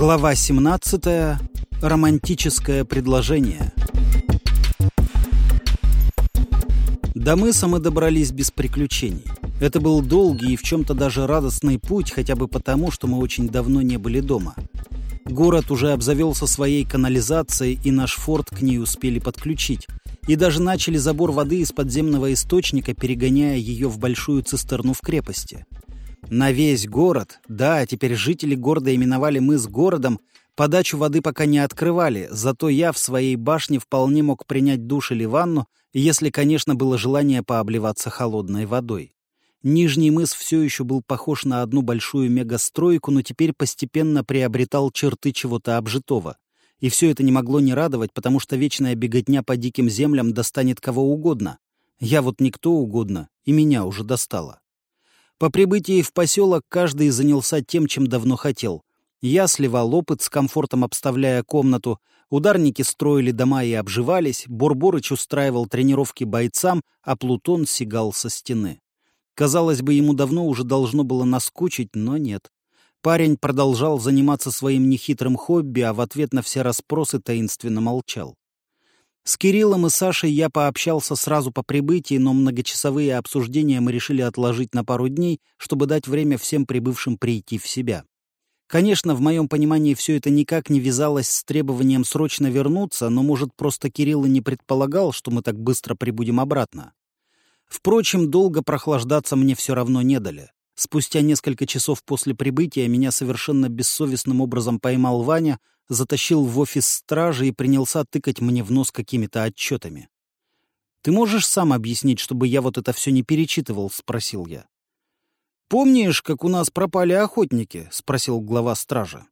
Глава 17. Романтическое предложение. До мыса мы добрались без приключений. Это был долгий и в чем-то даже радостный путь, хотя бы потому, что мы очень давно не были дома. Город уже обзавелся своей канализацией, и наш форт к ней успели подключить. И даже начали забор воды из подземного источника, перегоняя ее в большую цистерну в крепости. На весь город, да, теперь жители города именовали мыс городом, подачу воды пока не открывали, зато я в своей башне вполне мог принять душ или ванну, если, конечно, было желание пообливаться холодной водой. Нижний мыс все еще был похож на одну большую мегастройку, но теперь постепенно приобретал черты чего-то обжитого. И все это не могло не радовать, потому что вечная беготня по диким землям достанет кого угодно. Я вот никто угодно, и меня уже достало. По прибытии в поселок каждый занялся тем, чем давно хотел. Я сливал опыт, с комфортом обставляя комнату, ударники строили дома и обживались, Борборыч устраивал тренировки бойцам, а Плутон сигал со стены. Казалось бы, ему давно уже должно было наскучить, но нет. Парень продолжал заниматься своим нехитрым хобби, а в ответ на все расспросы таинственно молчал. С Кириллом и Сашей я пообщался сразу по прибытии, но многочасовые обсуждения мы решили отложить на пару дней, чтобы дать время всем прибывшим прийти в себя. Конечно, в моем понимании все это никак не вязалось с требованием срочно вернуться, но, может, просто Кирилл и не предполагал, что мы так быстро прибудем обратно. Впрочем, долго прохлаждаться мне все равно не дали. Спустя несколько часов после прибытия меня совершенно бессовестным образом поймал Ваня, затащил в офис стражи и принялся тыкать мне в нос какими-то отчетами. «Ты можешь сам объяснить, чтобы я вот это все не перечитывал?» — спросил я. «Помнишь, как у нас пропали охотники?» — спросил глава стражи.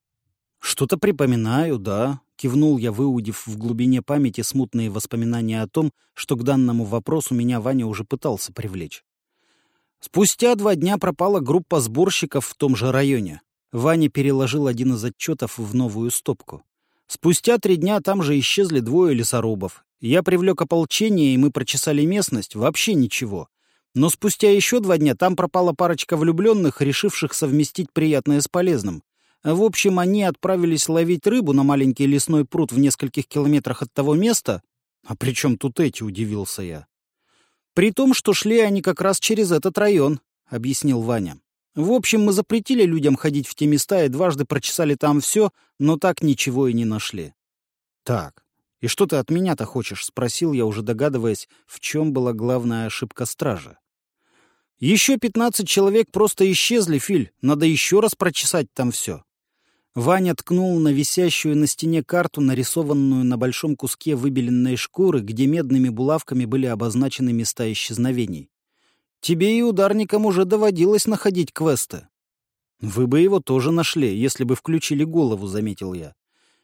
«Что-то припоминаю, да», — кивнул я, выудив в глубине памяти смутные воспоминания о том, что к данному вопросу меня Ваня уже пытался привлечь. Спустя два дня пропала группа сборщиков в том же районе. Ваня переложил один из отчетов в новую стопку. Спустя три дня там же исчезли двое лесорубов. Я привлек ополчение, и мы прочесали местность, вообще ничего. Но спустя еще два дня там пропала парочка влюбленных, решивших совместить приятное с полезным. В общем, они отправились ловить рыбу на маленький лесной пруд в нескольких километрах от того места. А при чем тут эти, удивился я. При том, что шли они как раз через этот район, — объяснил Ваня. В общем, мы запретили людям ходить в те места и дважды прочесали там все, но так ничего и не нашли. Так, и что ты от меня-то хочешь? — спросил я, уже догадываясь, в чем была главная ошибка стража. Еще пятнадцать человек просто исчезли, Филь. Надо еще раз прочесать там все. Ваня ткнул на висящую на стене карту, нарисованную на большом куске выбеленной шкуры, где медными булавками были обозначены места исчезновений. «Тебе и ударникам уже доводилось находить квесты». «Вы бы его тоже нашли, если бы включили голову», — заметил я.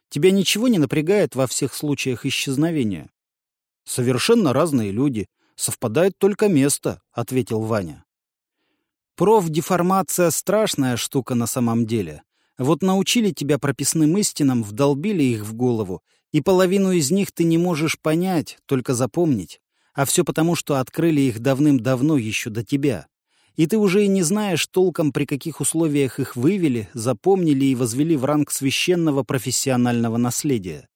«Тебя ничего не напрягает во всех случаях исчезновения?» «Совершенно разные люди. Совпадает только место», — ответил Ваня. «Профдеформация — страшная штука на самом деле. Вот научили тебя прописным истинам, вдолбили их в голову, и половину из них ты не можешь понять, только запомнить. А все потому, что открыли их давным-давно еще до тебя. И ты уже и не знаешь толком, при каких условиях их вывели, запомнили и возвели в ранг священного профессионального наследия.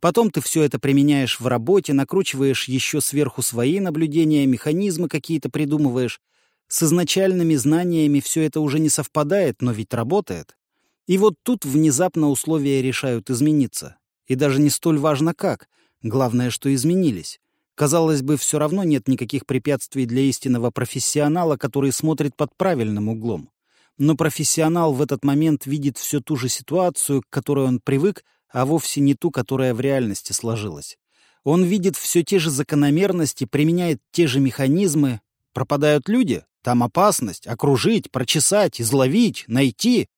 Потом ты все это применяешь в работе, накручиваешь еще сверху свои наблюдения, механизмы какие-то придумываешь. С изначальными знаниями все это уже не совпадает, но ведь работает. И вот тут внезапно условия решают измениться. И даже не столь важно как. Главное, что изменились. Казалось бы, все равно нет никаких препятствий для истинного профессионала, который смотрит под правильным углом. Но профессионал в этот момент видит всю ту же ситуацию, к которой он привык, а вовсе не ту, которая в реальности сложилась. Он видит все те же закономерности, применяет те же механизмы. Пропадают люди? Там опасность. Окружить, прочесать, изловить, найти.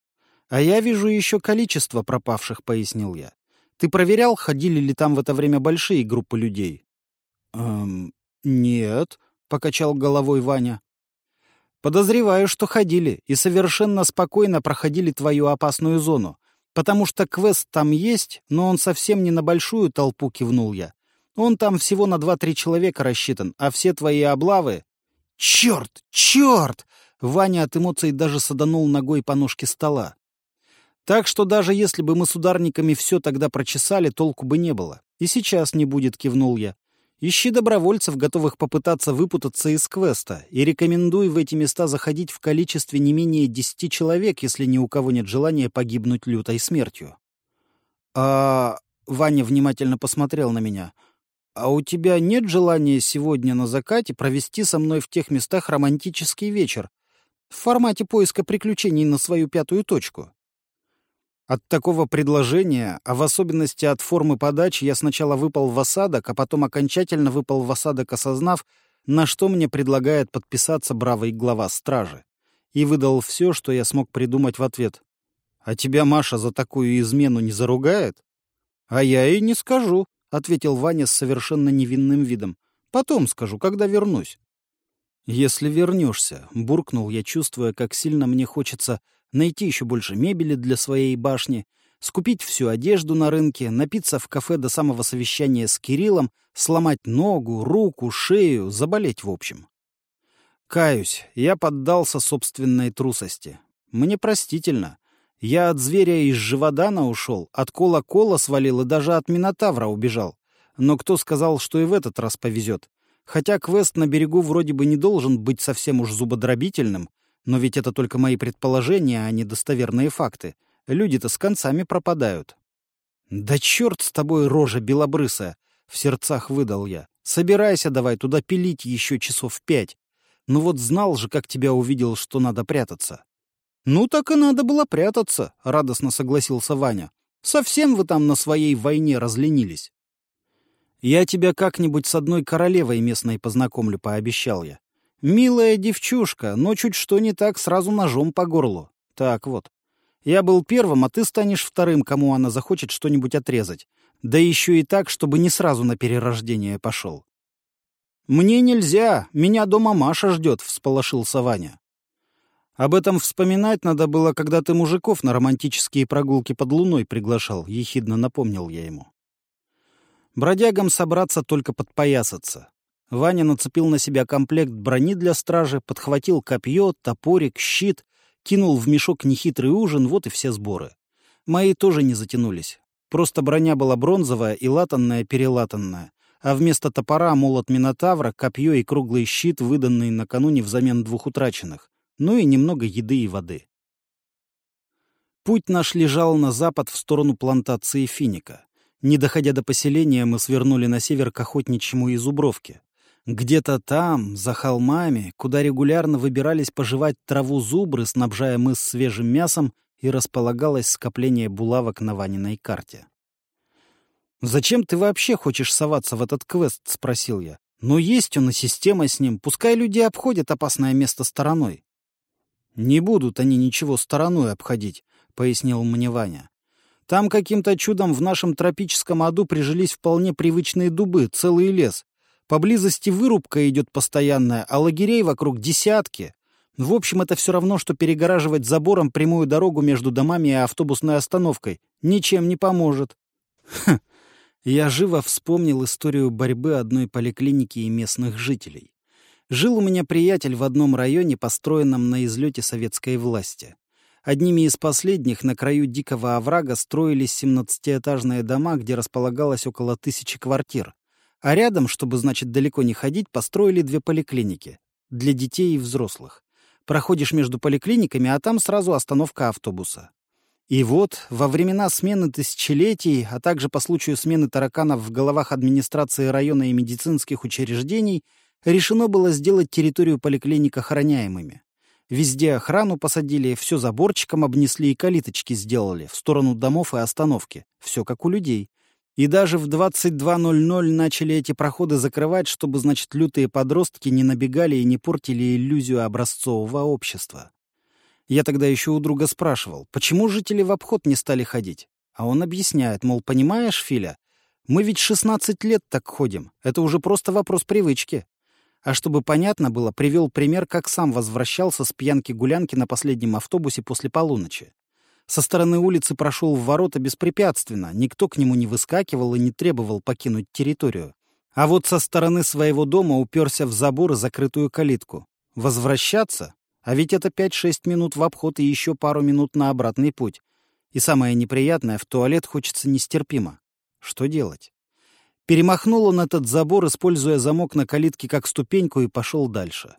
«А я вижу еще количество пропавших», — пояснил я. «Ты проверял, ходили ли там в это время большие группы людей?» «Эм, нет», — покачал головой Ваня. «Подозреваю, что ходили и совершенно спокойно проходили твою опасную зону, потому что квест там есть, но он совсем не на большую толпу кивнул я. Он там всего на два-три человека рассчитан, а все твои облавы...» «Черт! Черт!» Ваня от эмоций даже саданул ногой по ножке стола. Так что даже если бы мы с ударниками все тогда прочесали, толку бы не было. И сейчас не будет, кивнул я. Ищи добровольцев, готовых попытаться выпутаться из квеста, и рекомендуй в эти места заходить в количестве не менее десяти человек, если ни у кого нет желания погибнуть лютой смертью. А... Ваня внимательно посмотрел на меня. «А у тебя нет желания сегодня на закате провести со мной в тех местах романтический вечер? В формате поиска приключений на свою пятую точку?» От такого предложения, а в особенности от формы подачи, я сначала выпал в осадок, а потом окончательно выпал в осадок, осознав, на что мне предлагает подписаться бравый глава стражи. И выдал все, что я смог придумать в ответ. «А тебя Маша за такую измену не заругает?» «А я и не скажу», — ответил Ваня с совершенно невинным видом. «Потом скажу, когда вернусь». «Если вернешься», — буркнул я, чувствуя, как сильно мне хочется найти еще больше мебели для своей башни, скупить всю одежду на рынке, напиться в кафе до самого совещания с Кириллом, сломать ногу, руку, шею, заболеть в общем. Каюсь, я поддался собственной трусости. Мне простительно. Я от зверя из Живодана ушел, от кола-кола свалил и даже от Минотавра убежал. Но кто сказал, что и в этот раз повезет? Хотя квест на берегу вроде бы не должен быть совсем уж зубодробительным, но ведь это только мои предположения, а не достоверные факты. Люди-то с концами пропадают. «Да черт с тобой, рожа белобрысая!» — в сердцах выдал я. «Собирайся давай туда пилить еще часов пять. Ну вот знал же, как тебя увидел, что надо прятаться». «Ну так и надо было прятаться», — радостно согласился Ваня. «Совсем вы там на своей войне разленились». «Я тебя как-нибудь с одной королевой местной познакомлю», — пообещал я. Милая девчушка, но чуть что не так, сразу ножом по горлу. Так вот. Я был первым, а ты станешь вторым, кому она захочет что-нибудь отрезать. Да еще и так, чтобы не сразу на перерождение пошел. «Мне нельзя, меня дома Маша ждет», — всполошился Ваня. «Об этом вспоминать надо было, когда ты мужиков на романтические прогулки под луной приглашал», — ехидно напомнил я ему. Бродягам собраться только подпоясаться. Ваня нацепил на себя комплект брони для стражи, подхватил копье, топорик, щит, кинул в мешок нехитрый ужин, вот и все сборы. Мои тоже не затянулись. Просто броня была бронзовая и латанная-перелатанная, а вместо топора молот Минотавра, копье и круглый щит, выданный накануне взамен двух утраченных, ну и немного еды и воды. Путь наш лежал на запад в сторону плантации финика. Не доходя до поселения, мы свернули на север к охотничьему изубровке. Где-то там, за холмами, куда регулярно выбирались пожевать траву зубры, снабжая мыс свежим мясом, и располагалось скопление булавок на Ваниной карте. «Зачем ты вообще хочешь соваться в этот квест?» — спросил я. «Но есть он и система с ним. Пускай люди обходят опасное место стороной». «Не будут они ничего стороной обходить», — пояснил мне Ваня. «Там каким-то чудом в нашем тропическом аду прижились вполне привычные дубы, целый лес, Поблизости вырубка идет постоянная, а лагерей вокруг десятки. В общем, это все равно, что перегораживать забором прямую дорогу между домами и автобусной остановкой. Ничем не поможет. Ха. Я живо вспомнил историю борьбы одной поликлиники и местных жителей. Жил у меня приятель в одном районе, построенном на излете советской власти. Одними из последних на краю дикого оврага строились 17-этажные дома, где располагалось около тысячи квартир. А рядом, чтобы, значит, далеко не ходить, построили две поликлиники. Для детей и взрослых. Проходишь между поликлиниками, а там сразу остановка автобуса. И вот, во времена смены тысячелетий, а также по случаю смены тараканов в головах администрации района и медицинских учреждений, решено было сделать территорию поликлиник охраняемыми. Везде охрану посадили, все заборчиком обнесли и калиточки сделали в сторону домов и остановки. Все как у людей. И даже в 22.00 начали эти проходы закрывать, чтобы, значит, лютые подростки не набегали и не портили иллюзию образцового общества. Я тогда еще у друга спрашивал, почему жители в обход не стали ходить? А он объясняет, мол, понимаешь, Филя, мы ведь 16 лет так ходим, это уже просто вопрос привычки. А чтобы понятно было, привел пример, как сам возвращался с пьянки-гулянки на последнем автобусе после полуночи. Со стороны улицы прошел в ворота беспрепятственно, никто к нему не выскакивал и не требовал покинуть территорию. А вот со стороны своего дома уперся в забор и закрытую калитку. Возвращаться? А ведь это 5-6 минут в обход и еще пару минут на обратный путь. И самое неприятное, в туалет хочется нестерпимо. Что делать? Перемахнул он этот забор, используя замок на калитке как ступеньку, и пошел дальше.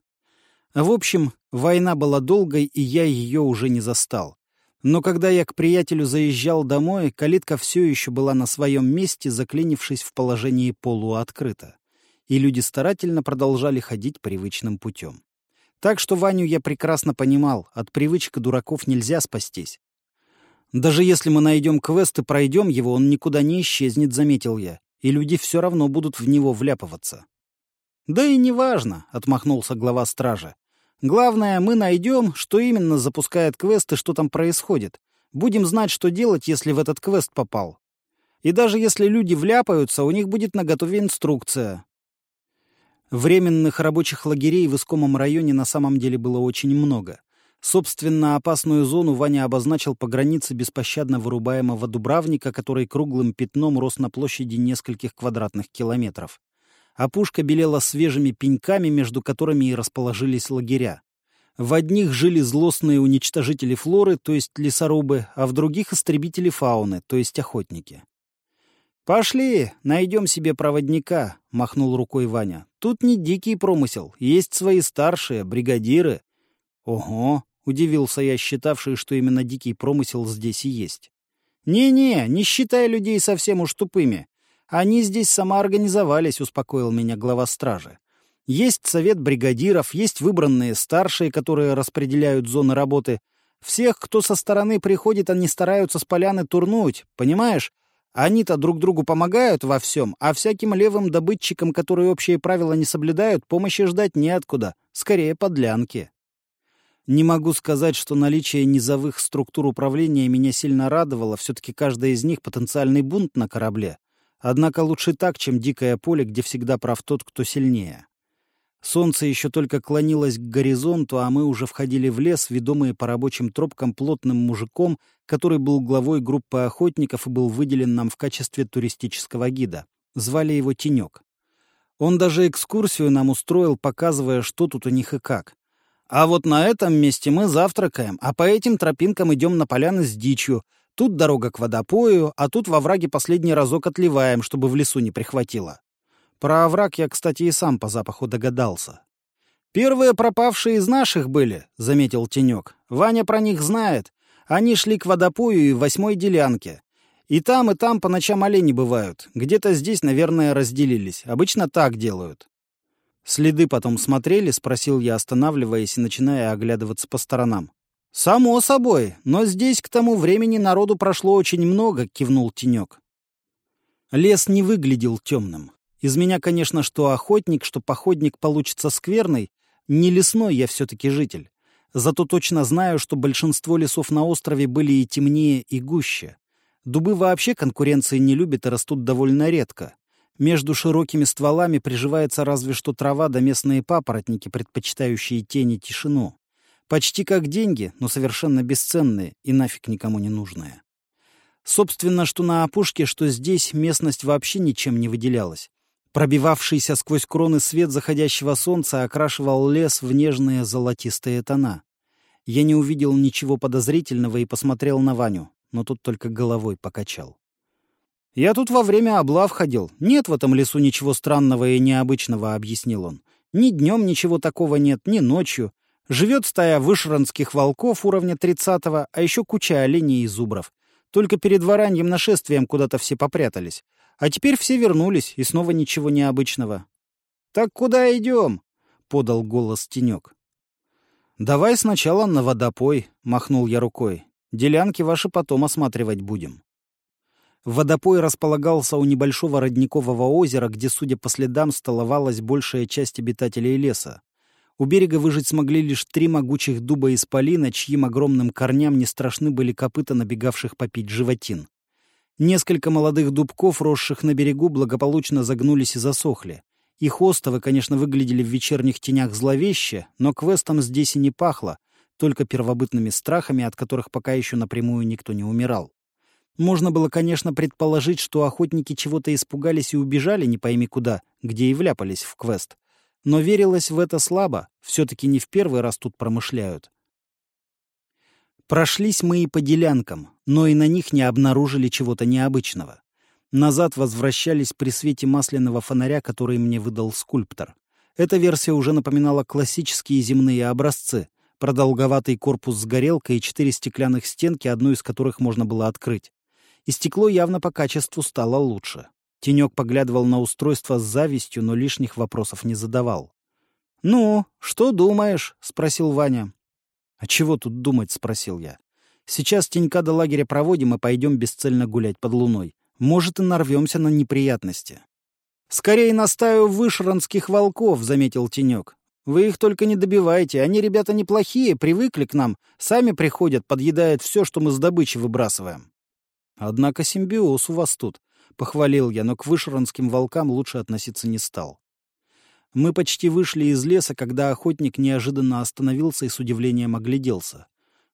В общем, война была долгой, и я ее уже не застал. Но когда я к приятелю заезжал домой, калитка все еще была на своем месте, заклинившись в положении полуоткрыто. И люди старательно продолжали ходить привычным путем. Так что Ваню я прекрасно понимал, от привычек дураков нельзя спастись. Даже если мы найдем квест и пройдем его, он никуда не исчезнет, заметил я, и люди все равно будут в него вляпываться. «Да и неважно», — отмахнулся глава стражи. Главное, мы найдем, что именно запускает квест и что там происходит. Будем знать, что делать, если в этот квест попал. И даже если люди вляпаются, у них будет наготове инструкция. Временных рабочих лагерей в искомом районе на самом деле было очень много. Собственно, опасную зону Ваня обозначил по границе беспощадно вырубаемого дубравника, который круглым пятном рос на площади нескольких квадратных километров. Опушка белела свежими пеньками, между которыми и расположились лагеря. В одних жили злостные уничтожители флоры, то есть лесорубы, а в других — истребители фауны, то есть охотники. «Пошли, найдем себе проводника», — махнул рукой Ваня. «Тут не дикий промысел, есть свои старшие, бригадиры». «Ого», — удивился я, считавший, что именно дикий промысел здесь и есть. «Не-не, не считай людей совсем уж тупыми. Они здесь самоорганизовались, успокоил меня глава стражи. Есть совет бригадиров, есть выбранные старшие, которые распределяют зоны работы. Всех, кто со стороны приходит, они стараются с поляны турнуть, понимаешь? Они-то друг другу помогают во всем, а всяким левым добытчикам, которые общие правила не соблюдают, помощи ждать неоткуда. Скорее, подлянки. Не могу сказать, что наличие низовых структур управления меня сильно радовало, все-таки каждая из них — потенциальный бунт на корабле. Однако лучше так, чем дикое поле, где всегда прав тот, кто сильнее. Солнце еще только клонилось к горизонту, а мы уже входили в лес, ведомые по рабочим тропкам плотным мужиком, который был главой группы охотников и был выделен нам в качестве туристического гида. Звали его Тенек. Он даже экскурсию нам устроил, показывая, что тут у них и как. А вот на этом месте мы завтракаем, а по этим тропинкам идем на поляны с дичью, Тут дорога к водопою, а тут во враге последний разок отливаем, чтобы в лесу не прихватило. Про овраг я, кстати, и сам по запаху догадался. «Первые пропавшие из наших были», — заметил Тенек. «Ваня про них знает. Они шли к водопою и восьмой делянке. И там, и там по ночам олени бывают. Где-то здесь, наверное, разделились. Обычно так делают». «Следы потом смотрели?» — спросил я, останавливаясь и начиная оглядываться по сторонам. «Само собой, но здесь к тому времени народу прошло очень много», — кивнул Тенек. Лес не выглядел темным. Из меня, конечно, что охотник, что походник получится скверный, не лесной я все-таки житель. Зато точно знаю, что большинство лесов на острове были и темнее, и гуще. Дубы вообще конкуренции не любят и растут довольно редко. Между широкими стволами приживается разве что трава да местные папоротники, предпочитающие тени и тишину. Почти как деньги, но совершенно бесценные и нафиг никому не нужные. Собственно, что на опушке, что здесь местность вообще ничем не выделялась. Пробивавшийся сквозь кроны свет заходящего солнца окрашивал лес в нежные золотистые тона. Я не увидел ничего подозрительного и посмотрел на Ваню, но тут только головой покачал. «Я тут во время облав ходил. Нет в этом лесу ничего странного и необычного», — объяснил он. «Ни днем ничего такого нет, ни ночью. Живет стая вышранских волков уровня 30-го, а еще куча оленей и зубров. Только перед вараньем нашествием куда-то все попрятались. А теперь все вернулись, и снова ничего необычного. «Так куда идем?» — подал голос Тенек. «Давай сначала на водопой», — махнул я рукой. «Делянки ваши потом осматривать будем». Водопой располагался у небольшого родникового озера, где, судя по следам, столовалась большая часть обитателей леса. У берега выжить смогли лишь три могучих дуба из полина, чьим огромным корням не страшны были копыта набегавших попить животин. Несколько молодых дубков, росших на берегу, благополучно загнулись и засохли. Их остовы, конечно, выглядели в вечерних тенях зловеще, но квестом здесь и не пахло, только первобытными страхами, от которых пока еще напрямую никто не умирал. Можно было, конечно, предположить, что охотники чего-то испугались и убежали не пойми куда, где и вляпались в квест. Но верилось в это слабо, все-таки не в первый раз тут промышляют. Прошлись мы и по делянкам, но и на них не обнаружили чего-то необычного. Назад возвращались при свете масляного фонаря, который мне выдал скульптор. Эта версия уже напоминала классические земные образцы. Продолговатый корпус с горелкой и четыре стеклянных стенки, одну из которых можно было открыть. И стекло явно по качеству стало лучше. Тенек поглядывал на устройство с завистью, но лишних вопросов не задавал. «Ну, что думаешь?» — спросил Ваня. «А чего тут думать?» — спросил я. «Сейчас тенька до лагеря проводим и пойдем бесцельно гулять под луной. Может, и нарвемся на неприятности». «Скорее на стаю вышранских волков», — заметил Тенек. «Вы их только не добивайте. Они, ребята, неплохие, привыкли к нам. Сами приходят, подъедают все, что мы с добычи выбрасываем». «Однако симбиоз у вас тут», — похвалил я, но к вышранским волкам лучше относиться не стал. Мы почти вышли из леса, когда охотник неожиданно остановился и с удивлением огляделся.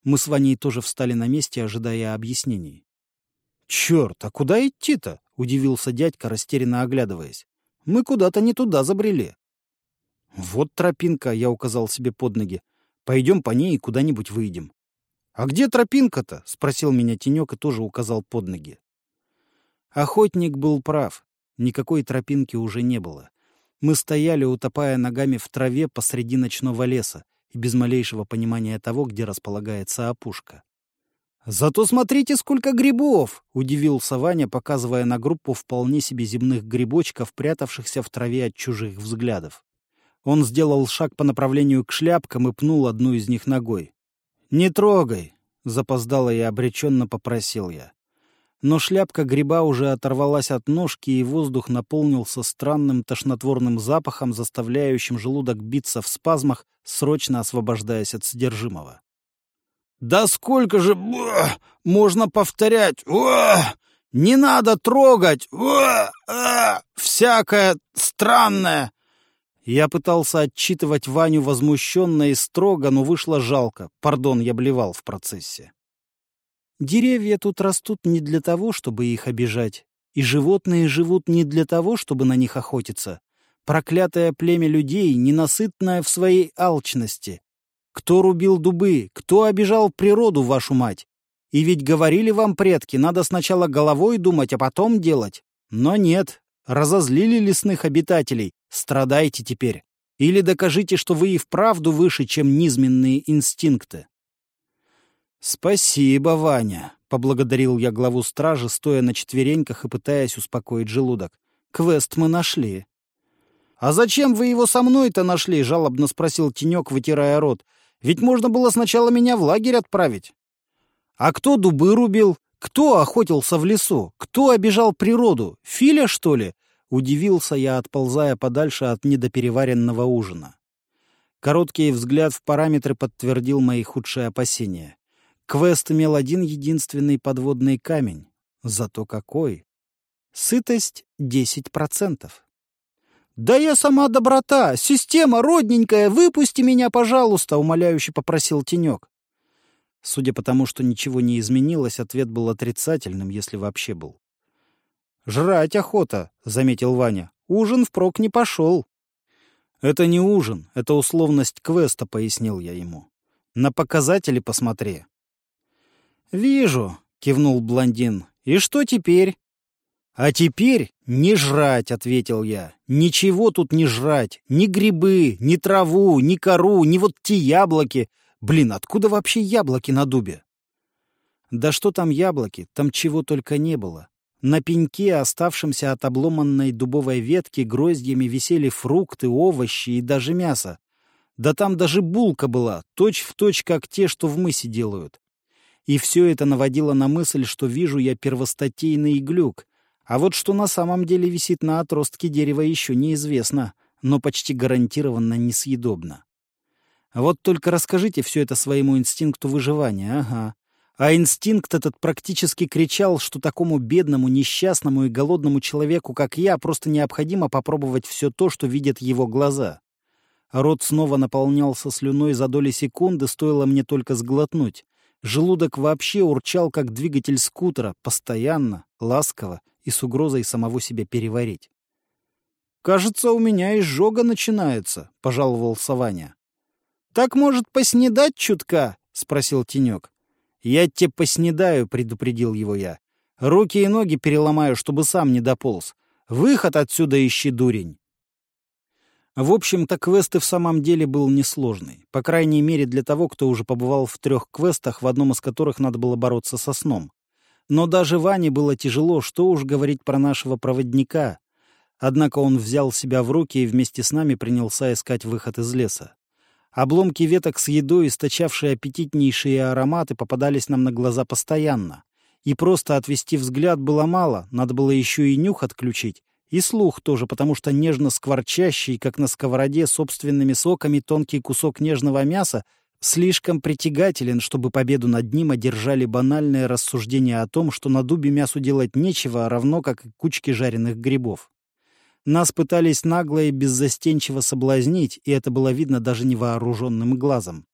Мы с Ваней тоже встали на месте, ожидая объяснений. «Черт, а куда идти-то?» — удивился дядька, растерянно оглядываясь. «Мы куда-то не туда забрели». «Вот тропинка», — я указал себе под ноги. «Пойдем по ней и куда-нибудь выйдем». «А где тропинка-то?» — спросил меня Тенек и тоже указал под ноги. Охотник был прав. Никакой тропинки уже не было. Мы стояли, утопая ногами в траве посреди ночного леса и без малейшего понимания того, где располагается опушка. «Зато смотрите, сколько грибов!» — удивился Ваня, показывая на группу вполне себе земных грибочков, прятавшихся в траве от чужих взглядов. Он сделал шаг по направлению к шляпкам и пнул одну из них ногой. «Не трогай!» — запоздало и обреченно попросил я но шляпка гриба уже оторвалась от ножки, и воздух наполнился странным тошнотворным запахом, заставляющим желудок биться в спазмах, срочно освобождаясь от содержимого. «Да сколько же Уah! можно повторять? Уah! Не надо трогать! Уah! А! Всякое странное!» Я пытался отчитывать Ваню возмущенно и строго, но вышло жалко. Пардон, я блевал в процессе. Деревья тут растут не для того, чтобы их обижать, и животные живут не для того, чтобы на них охотиться. Проклятое племя людей, ненасытное в своей алчности. Кто рубил дубы, кто обижал природу, вашу мать? И ведь говорили вам предки, надо сначала головой думать, а потом делать. Но нет, разозлили лесных обитателей, страдайте теперь. Или докажите, что вы и вправду выше, чем низменные инстинкты. «Спасибо, Ваня», — поблагодарил я главу стражи, стоя на четвереньках и пытаясь успокоить желудок. «Квест мы нашли». «А зачем вы его со мной-то нашли?» — жалобно спросил Тенек, вытирая рот. «Ведь можно было сначала меня в лагерь отправить». «А кто дубы рубил? Кто охотился в лесу? Кто обижал природу? Филя, что ли?» — удивился я, отползая подальше от недопереваренного ужина. Короткий взгляд в параметры подтвердил мои худшие опасения. Квест имел один единственный подводный камень. Зато какой! Сытость — 10%. «Да я сама доброта! Система родненькая! Выпусти меня, пожалуйста!» — умоляюще попросил Тенек. Судя по тому, что ничего не изменилось, ответ был отрицательным, если вообще был. «Жрать охота», — заметил Ваня. «Ужин впрок не пошел». «Это не ужин, это условность квеста», — пояснил я ему. «На показатели посмотри». «Вижу», — кивнул блондин. «И что теперь?» «А теперь не жрать», — ответил я. «Ничего тут не жрать. Ни грибы, ни траву, ни кору, ни вот те яблоки. Блин, откуда вообще яблоки на дубе?» Да что там яблоки, там чего только не было. На пеньке, оставшемся от обломанной дубовой ветки, гроздьями висели фрукты, овощи и даже мясо. Да там даже булка была, точь-в-точь, точь, как те, что в мысе делают. И все это наводило на мысль, что вижу я первостатейный глюк. А вот что на самом деле висит на отростке дерева еще неизвестно, но почти гарантированно несъедобно. Вот только расскажите все это своему инстинкту выживания, ага. А инстинкт этот практически кричал, что такому бедному, несчастному и голодному человеку, как я, просто необходимо попробовать все то, что видят его глаза. Рот снова наполнялся слюной за доли секунды, стоило мне только сглотнуть. Желудок вообще урчал, как двигатель скутера, постоянно, ласково и с угрозой самого себя переварить. «Кажется, у меня изжога начинается», — пожаловался Ваня. «Так, может, поснедать чутка?» — спросил Тенек. «Я тебе поснедаю», — предупредил его я. «Руки и ноги переломаю, чтобы сам не дополз. Выход отсюда ищи, дурень». В общем-то, квест и в самом деле был несложный. По крайней мере, для того, кто уже побывал в трех квестах, в одном из которых надо было бороться со сном. Но даже Ване было тяжело, что уж говорить про нашего проводника. Однако он взял себя в руки и вместе с нами принялся искать выход из леса. Обломки веток с едой, источавшие аппетитнейшие ароматы, попадались нам на глаза постоянно. И просто отвести взгляд было мало, надо было еще и нюх отключить, и слух тоже, потому что нежно скворчащий, как на сковороде, собственными соками тонкий кусок нежного мяса слишком притягателен, чтобы победу над ним одержали банальные рассуждения о том, что на дубе мясу делать нечего, равно как и кучки жареных грибов. Нас пытались нагло и беззастенчиво соблазнить, и это было видно даже невооруженным глазом.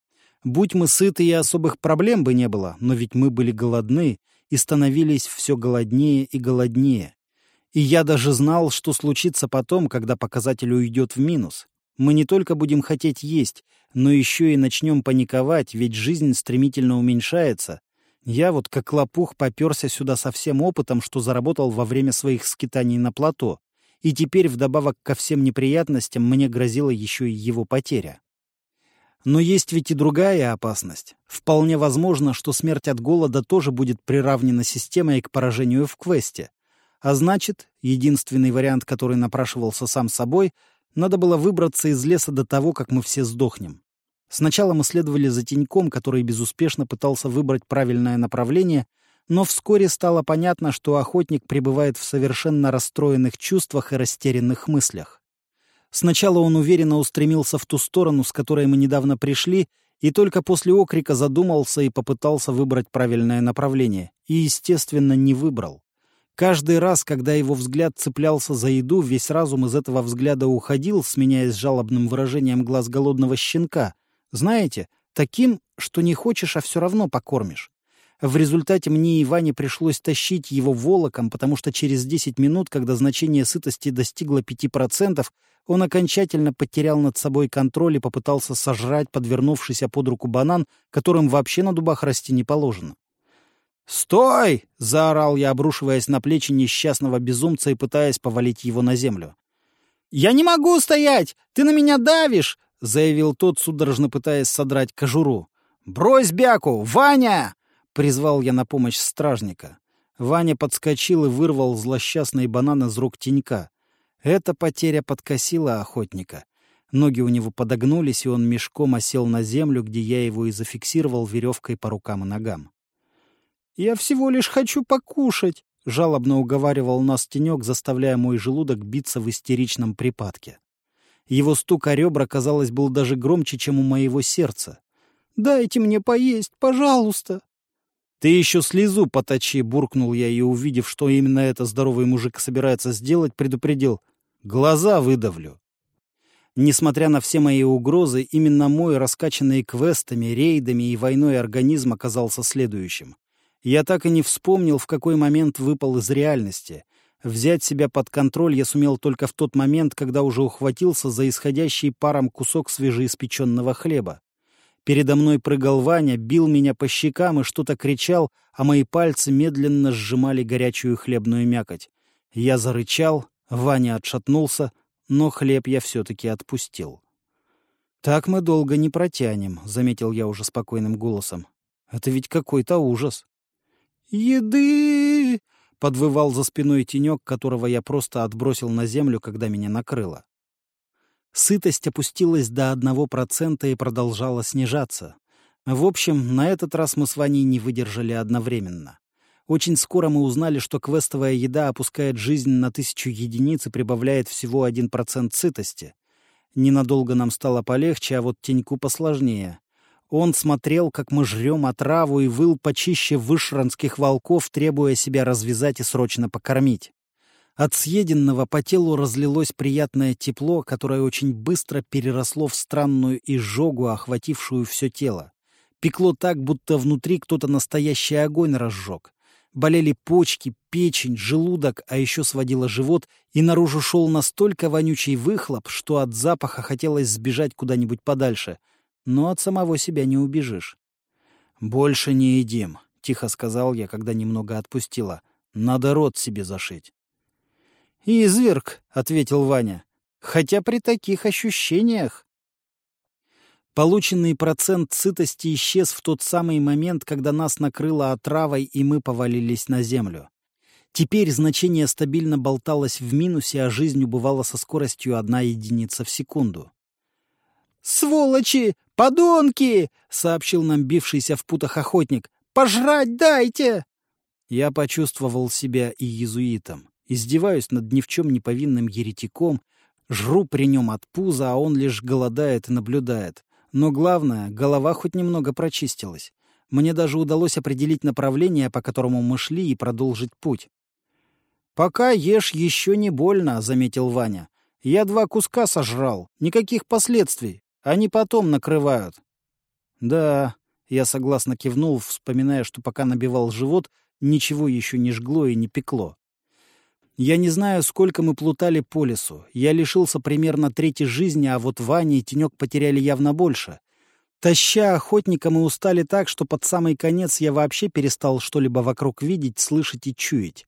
Будь мы сыты, и особых проблем бы не было, но ведь мы были голодны и становились все голоднее и голоднее. И я даже знал, что случится потом, когда показатель уйдет в минус. Мы не только будем хотеть есть, но еще и начнем паниковать, ведь жизнь стремительно уменьшается. Я вот как лопух поперся сюда со всем опытом, что заработал во время своих скитаний на плато. И теперь, вдобавок ко всем неприятностям, мне грозила еще и его потеря. Но есть ведь и другая опасность. Вполне возможно, что смерть от голода тоже будет приравнена системой к поражению в квесте. А значит, единственный вариант, который напрашивался сам собой, надо было выбраться из леса до того, как мы все сдохнем. Сначала мы следовали за теньком, который безуспешно пытался выбрать правильное направление, но вскоре стало понятно, что охотник пребывает в совершенно расстроенных чувствах и растерянных мыслях. Сначала он уверенно устремился в ту сторону, с которой мы недавно пришли, и только после окрика задумался и попытался выбрать правильное направление, и, естественно, не выбрал. Каждый раз, когда его взгляд цеплялся за еду, весь разум из этого взгляда уходил, сменяясь жалобным выражением глаз голодного щенка. Знаете, таким, что не хочешь, а все равно покормишь. В результате мне и Ване пришлось тащить его волоком, потому что через 10 минут, когда значение сытости достигло 5%, он окончательно потерял над собой контроль и попытался сожрать подвернувшийся под руку банан, которым вообще на дубах расти не положено. «Стой!» — заорал я, обрушиваясь на плечи несчастного безумца и пытаясь повалить его на землю. «Я не могу стоять! Ты на меня давишь!» — заявил тот, судорожно пытаясь содрать кожуру. «Брось бяку! Ваня!» — призвал я на помощь стражника. Ваня подскочил и вырвал злосчастный банан из рук тенька. Эта потеря подкосила охотника. Ноги у него подогнулись, и он мешком осел на землю, где я его и зафиксировал веревкой по рукам и ногам. «Я всего лишь хочу покушать», — жалобно уговаривал нас тенек, заставляя мой желудок биться в истеричном припадке. Его стук о ребра, казалось, был даже громче, чем у моего сердца. «Дайте мне поесть, пожалуйста!» «Ты еще слезу поточи!» — буркнул я, и, увидев, что именно это здоровый мужик собирается сделать, предупредил. «Глаза выдавлю!» Несмотря на все мои угрозы, именно мой раскачанный квестами, рейдами и войной организм оказался следующим. Я так и не вспомнил, в какой момент выпал из реальности. Взять себя под контроль я сумел только в тот момент, когда уже ухватился за исходящий паром кусок свежеиспеченного хлеба. Передо мной прыгал Ваня, бил меня по щекам и что-то кричал, а мои пальцы медленно сжимали горячую хлебную мякоть. Я зарычал, Ваня отшатнулся, но хлеб я все-таки отпустил. «Так мы долго не протянем», — заметил я уже спокойным голосом. «Это ведь какой-то ужас». «Еды!» — подвывал за спиной тенек, которого я просто отбросил на землю, когда меня накрыло. Сытость опустилась до одного процента и продолжала снижаться. В общем, на этот раз мы с Ваней не выдержали одновременно. Очень скоро мы узнали, что квестовая еда опускает жизнь на тысячу единиц и прибавляет всего один процент сытости. Ненадолго нам стало полегче, а вот теньку посложнее. Он смотрел, как мы жрем отраву, и выл почище вышранских волков, требуя себя развязать и срочно покормить. От съеденного по телу разлилось приятное тепло, которое очень быстро переросло в странную изжогу, охватившую все тело. Пекло так, будто внутри кто-то настоящий огонь разжег. Болели почки, печень, желудок, а еще сводило живот, и наружу шел настолько вонючий выхлоп, что от запаха хотелось сбежать куда-нибудь подальше — но от самого себя не убежишь. «Больше не едим», — тихо сказал я, когда немного отпустила. «Надо рот себе зашить». «Изверг», — ответил Ваня. «Хотя при таких ощущениях...» Полученный процент сытости исчез в тот самый момент, когда нас накрыло отравой, и мы повалились на землю. Теперь значение стабильно болталось в минусе, а жизнь убывала со скоростью одна единица в секунду. «Сволочи! Подонки!» — сообщил нам бившийся в путах охотник. «Пожрать дайте!» Я почувствовал себя и иезуитом. Издеваюсь над ни в чем не повинным еретиком, жру при нем от пуза, а он лишь голодает и наблюдает. Но главное, голова хоть немного прочистилась. Мне даже удалось определить направление, по которому мы шли, и продолжить путь. «Пока ешь еще не больно», — заметил Ваня. «Я два куска сожрал. Никаких последствий. Они потом накрывают». «Да», — я согласно кивнул, вспоминая, что пока набивал живот, ничего еще не жгло и не пекло. Я не знаю, сколько мы плутали по лесу. Я лишился примерно трети жизни, а вот Ваня и Тенек потеряли явно больше. Таща охотника, мы устали так, что под самый конец я вообще перестал что-либо вокруг видеть, слышать и чуять.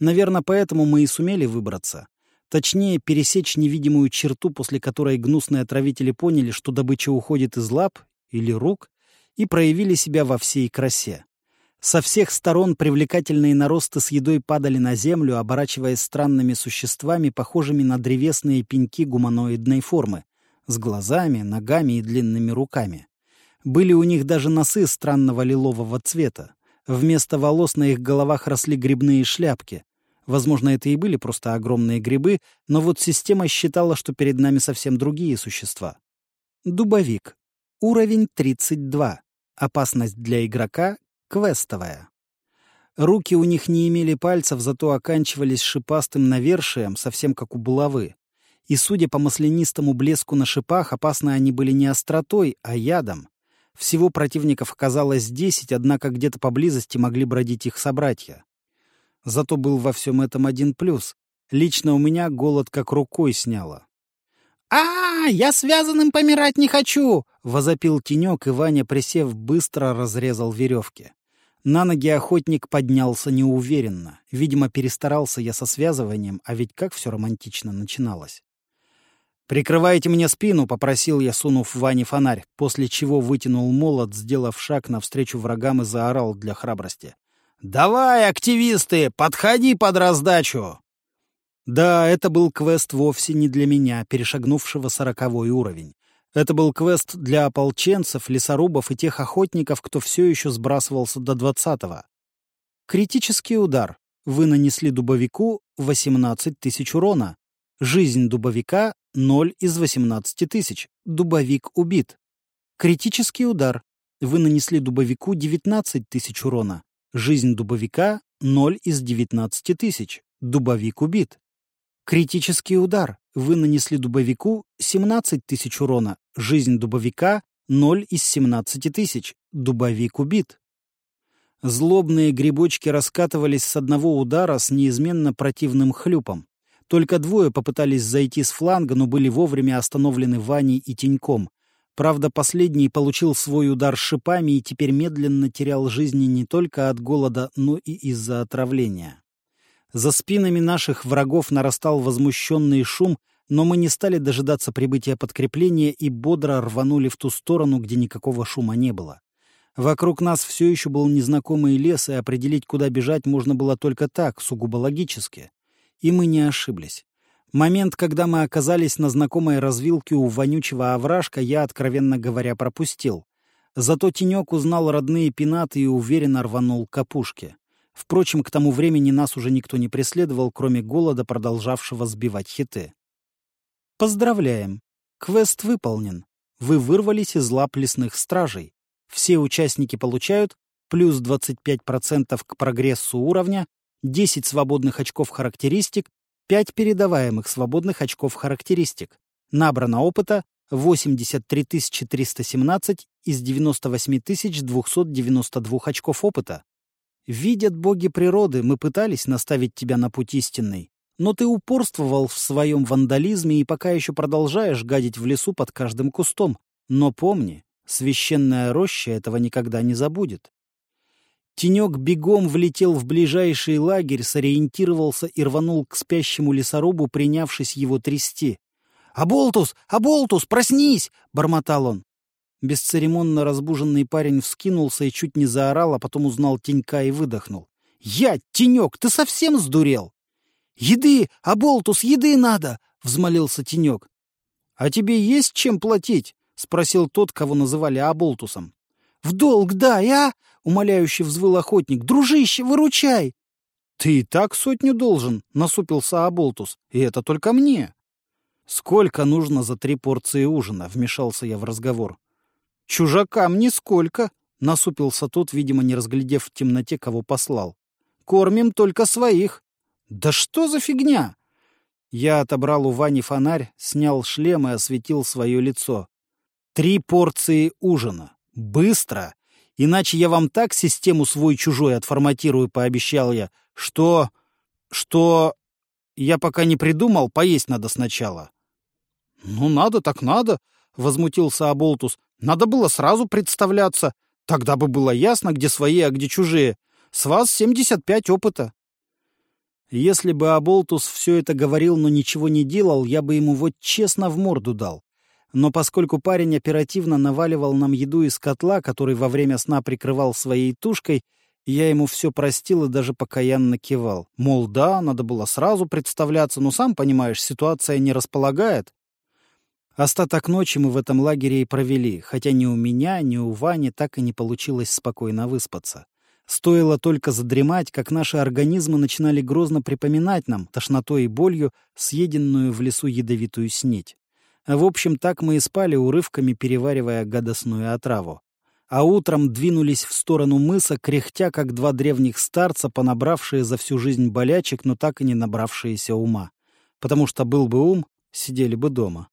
Наверное, поэтому мы и сумели выбраться. Точнее, пересечь невидимую черту, после которой гнусные отравители поняли, что добыча уходит из лап или рук, и проявили себя во всей красе. Со всех сторон привлекательные наросты с едой падали на землю, оборачиваясь странными существами, похожими на древесные пеньки гуманоидной формы, с глазами, ногами и длинными руками. Были у них даже носы странного лилового цвета. Вместо волос на их головах росли грибные шляпки, Возможно, это и были просто огромные грибы, но вот система считала, что перед нами совсем другие существа. Дубовик. Уровень 32. Опасность для игрока — квестовая. Руки у них не имели пальцев, зато оканчивались шипастым навершием, совсем как у булавы. И, судя по маслянистому блеску на шипах, опасны они были не остротой, а ядом. Всего противников оказалось десять, однако где-то поблизости могли бродить их собратья. Зато был во всем этом один плюс. Лично у меня голод как рукой сняло. «А, я связанным помирать не хочу!» — возопил тенек, и Ваня, присев, быстро разрезал веревки. На ноги охотник поднялся неуверенно. Видимо, перестарался я со связыванием, а ведь как все романтично начиналось. «Прикрывайте мне спину», — попросил я, сунув Ване фонарь, после чего вытянул молот, сделав шаг навстречу врагам и заорал для храбрости. «Давай, активисты, подходи под раздачу!» Да, это был квест вовсе не для меня, перешагнувшего сороковой уровень. Это был квест для ополченцев, лесорубов и тех охотников, кто все еще сбрасывался до двадцатого. Критический удар. Вы нанесли дубовику 18 тысяч урона. Жизнь дубовика — 0 из 18 тысяч. Дубовик убит. Критический удар. Вы нанесли дубовику 19 тысяч урона. Жизнь дубовика — 0 из 19 тысяч. Дубовик убит. Критический удар. Вы нанесли дубовику 17 тысяч урона. Жизнь дубовика — 0 из 17 тысяч. Дубовик убит. Злобные грибочки раскатывались с одного удара с неизменно противным хлюпом. Только двое попытались зайти с фланга, но были вовремя остановлены Ваней и Теньком. Правда, последний получил свой удар шипами и теперь медленно терял жизни не только от голода, но и из-за отравления. За спинами наших врагов нарастал возмущенный шум, но мы не стали дожидаться прибытия подкрепления и бодро рванули в ту сторону, где никакого шума не было. Вокруг нас все еще был незнакомый лес, и определить, куда бежать, можно было только так, сугубо логически. И мы не ошиблись. Момент, когда мы оказались на знакомой развилке у вонючего овражка, я, откровенно говоря, пропустил. Зато тенек узнал родные пенаты и уверенно рванул к опушке. Впрочем, к тому времени нас уже никто не преследовал, кроме голода, продолжавшего сбивать хиты. Поздравляем! Квест выполнен. Вы вырвались из лап лесных стражей. Все участники получают плюс 25% к прогрессу уровня, 10 свободных очков характеристик 5 передаваемых свободных очков характеристик. Набрано опыта 83 317 из 98 292 очков опыта. Видят боги природы, мы пытались наставить тебя на путь истинный. Но ты упорствовал в своем вандализме и пока еще продолжаешь гадить в лесу под каждым кустом. Но помни, Священная роща этого никогда не забудет. Тенек бегом влетел в ближайший лагерь, сориентировался и рванул к спящему лесорубу, принявшись его трясти. «Аболтус! Аболтус! Проснись!» — бормотал он. Бесцеремонно разбуженный парень вскинулся и чуть не заорал, а потом узнал тенька и выдохнул. «Я, тенек, ты совсем сдурел?» «Еды! Аболтус, еды надо!» — взмолился тенек. «А тебе есть чем платить?» — спросил тот, кого называли Аболтусом. «В долг дай, а!» — умоляюще взвыл охотник. «Дружище, выручай!» «Ты и так сотню должен», — насупился Аболтус. «И это только мне». «Сколько нужно за три порции ужина?» — вмешался я в разговор. «Чужакам нисколько», — насупился тот, видимо, не разглядев в темноте, кого послал. «Кормим только своих». «Да что за фигня?» Я отобрал у Вани фонарь, снял шлем и осветил свое лицо. «Три порции ужина. Быстро! Иначе я вам так систему свой-чужой отформатирую», — пообещал я. «Что... что... я пока не придумал, поесть надо сначала». «Ну, надо так надо», — возмутился Аболтус. «Надо было сразу представляться. Тогда бы было ясно, где свои, а где чужие. С вас 75 опыта». Если бы Аболтус все это говорил, но ничего не делал, я бы ему вот честно в морду дал. Но поскольку парень оперативно наваливал нам еду из котла, который во время сна прикрывал своей тушкой, я ему все простил и даже покаянно кивал. Мол, да, надо было сразу представляться, но сам понимаешь, ситуация не располагает. Остаток ночи мы в этом лагере и провели, хотя ни у меня, ни у Вани так и не получилось спокойно выспаться. Стоило только задремать, как наши организмы начинали грозно припоминать нам, тошнотой и болью, съеденную в лесу ядовитую снеть. В общем, так мы и спали урывками, переваривая гадостную отраву. А утром двинулись в сторону мыса, кряхтя, как два древних старца, понабравшие за всю жизнь болячек, но так и не набравшиеся ума. Потому что был бы ум, сидели бы дома.